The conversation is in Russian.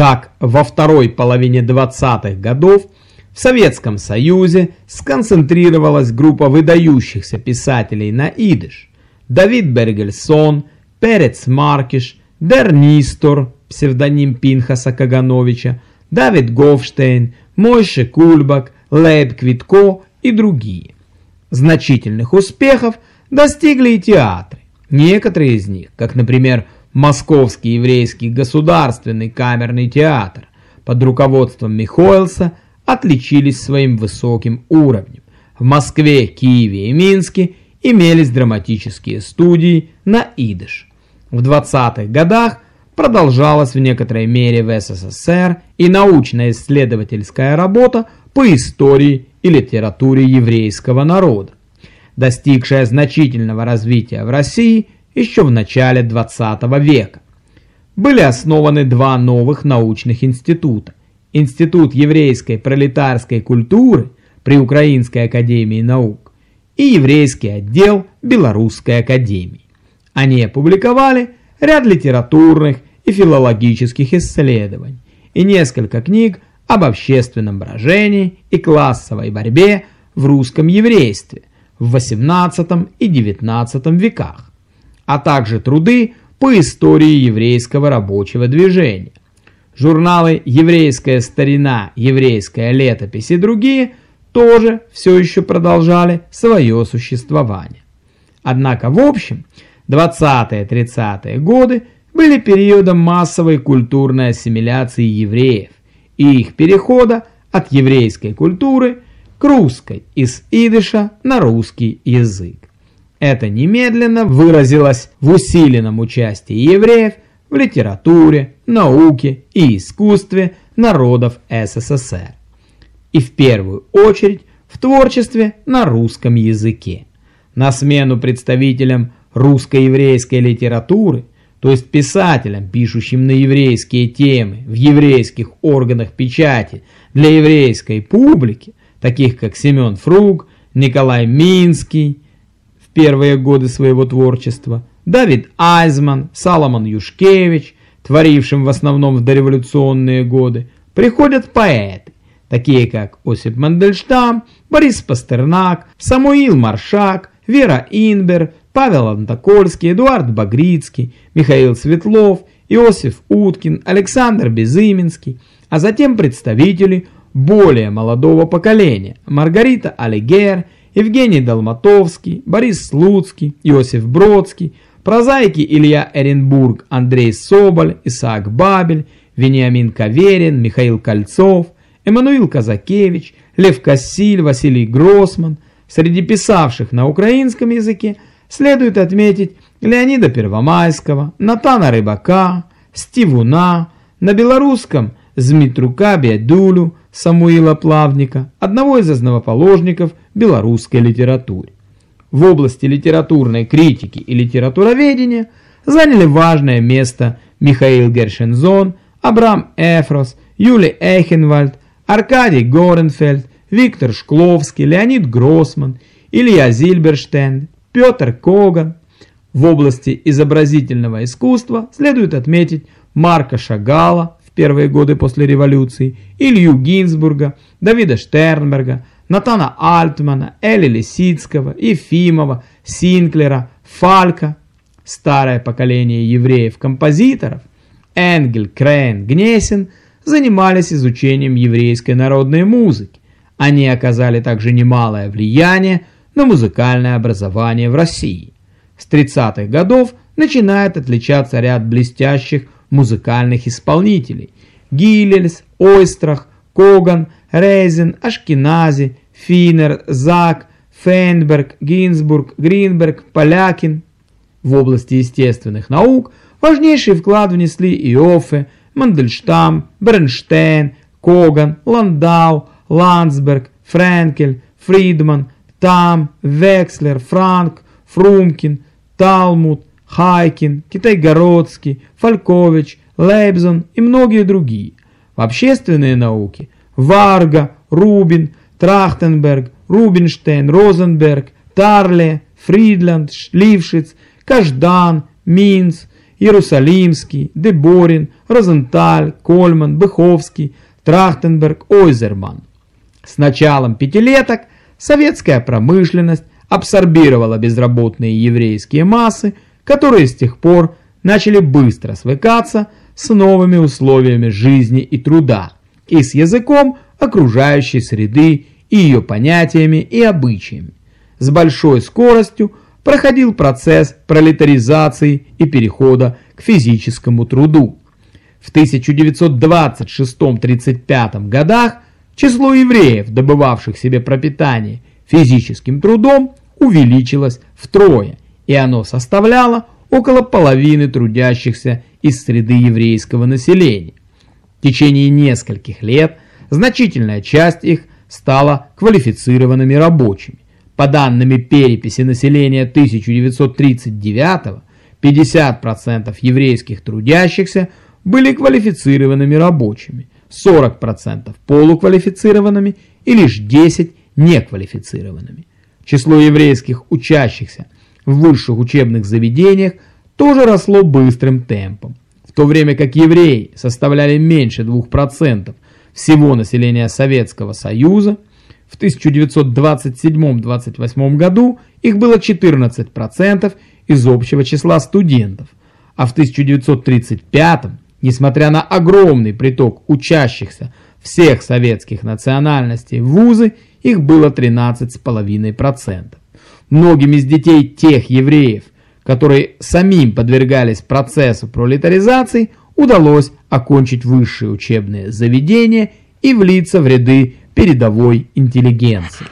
Так, во второй половине 20-х годов в Советском Союзе сконцентрировалась группа выдающихся писателей на идыш. Давид Бергельсон, Перец Маркиш, Дернистор, псевдоним Пинхаса Кагановича, Давид Гофштейн, Мойше Кульбак, Лейб Квитко и другие. Значительных успехов достигли и театры. Некоторые из них, как, например, Московский еврейский государственный камерный театр под руководством Михоэлса, отличились своим высоким уровнем. В Москве, Киеве и Минске имелись драматические студии на идыш. В 20-х годах продолжалась в некоторой мере в СССР и научно-исследовательская работа по истории и литературе еврейского народа, достигшая значительного развития в России еще в начале 20 века. Были основаны два новых научных института. Институт еврейской пролетарской культуры при Украинской академии наук и еврейский отдел Белорусской академии. Они опубликовали ряд литературных и филологических исследований и несколько книг об общественном брожении и классовой борьбе в русском еврействе в XVIII и XIX веках, а также труды по истории еврейского рабочего движения. Журналы «Еврейская старина», «Еврейская летопись» и другие тоже все еще продолжали свое существование. Однако в общем, 20-30-е годы были периодом массовой культурной ассимиляции евреев и их перехода от еврейской культуры к русской из идыша на русский язык. Это немедленно выразилось в усиленном участии евреев в литературе, науке и искусстве народов СССР. И в первую очередь в творчестве на русском языке. На смену представителям русско-еврейской литературы, то есть писателям, пишущим на еврейские темы в еврейских органах печати для еврейской публики, таких как Семен Фруг, Николай Минский первые годы своего творчества, Давид Айзман, Саломон Юшкевич, творившим в основном в дореволюционные годы, приходят поэты, такие как Осип Мандельштам, Борис Пастернак, Самуил Маршак, Вера Инбер, Павел Антокольский, Эдуард Багрицкий, Михаил Светлов, Иосиф Уткин, Александр Безыменский, а затем представители более молодого поколения. Маргарита Алигер, Евгений Долматовский, Борис Слуцкий, Иосиф Бродский, прозаики Илья Эренбург, Андрей Соболь, Исаак Бабель, Вениамин Каверин, Михаил Кольцов, Эммануил Казакевич, Лев Кассиль, Василий Гроссман – Среди писавших на украинском языке следует отметить Леонида Первомайского, Натана Рыбака, Стивуна, на белорусском Змитрука Бедулю, Самуила Плавника, одного из основоположников белорусской литературы. В области литературной критики и литературоведения заняли важное место Михаил Гершензон, Абрам Эфрос, Юлий Эхенвальд, Аркадий Горенфельд, Виктор Шкловский, Леонид Гроссман, Илья Зильберштейн, Петр Коган. В области изобразительного искусства следует отметить Марка Шагала первые годы после революции, Илью Гинзбурга, Давида Штернберга, Натана Альтмана, Эли Лисицкого, Ефимова, Синклера, Фалька, старое поколение евреев-композиторов, Энгель, Крейн, Гнесин занимались изучением еврейской народной музыки. Они оказали также немалое влияние на музыкальное образование в России. С 30-х годов начинает отличаться ряд блестящих музыкальных исполнителей. Гиллельс, Ойстрах, Коган, Рейзен, Ашкенази, Финер, Зак, Фейнберг, Гинзбург, Гринберг, Полякин. В области естественных наук важнейший вклад внесли Иоффе, Мандельштам, Бернштейн, Коган, Ландау, Ландсберг, Френкель, Фридман, Там, Векслер, Франк, Фрумкин, Талмуд, Хайкин, Китайгородский, Фалькович, Лейбзон и многие другие. В общественные науки Варга, Рубин, Трахтенберг, Рубинштейн, Розенберг, Тарле, Фридланд, Лившиц, Каждан, Минц, Иерусалимский, Деборин, Розенталь, Кольман, Быховский, Трахтенберг, Ойзерман. С началом пятилеток советская промышленность абсорбировала безработные еврейские массы, которые с тех пор начали быстро свыкаться с новыми условиями жизни и труда и с языком окружающей среды и ее понятиями и обычаями. С большой скоростью проходил процесс пролетаризации и перехода к физическому труду. В 1926-35 годах число евреев, добывавших себе пропитание физическим трудом, увеличилось втрое, и оно составляло около половины трудящихся из среды еврейского населения. В течение нескольких лет значительная часть их стала квалифицированными рабочими. По данным переписи населения 1939 50% еврейских трудящихся были квалифицированными рабочими, 40% полуквалифицированными и лишь 10% неквалифицированными. Число еврейских учащихся в высших учебных заведениях тоже росло быстрым темпом, в то время как евреи составляли меньше 2% всего населения Советского Союза, в 1927-28 году их было 14% из общего числа студентов, а в 1935, несмотря на огромный приток учащихся всех советских национальностей в вузы, их было 13,5%. Многим из детей тех евреев, которые самим подвергались процессу пролетаризации, удалось окончить высшие учебные заведения и влиться в ряды передовой интеллигенции.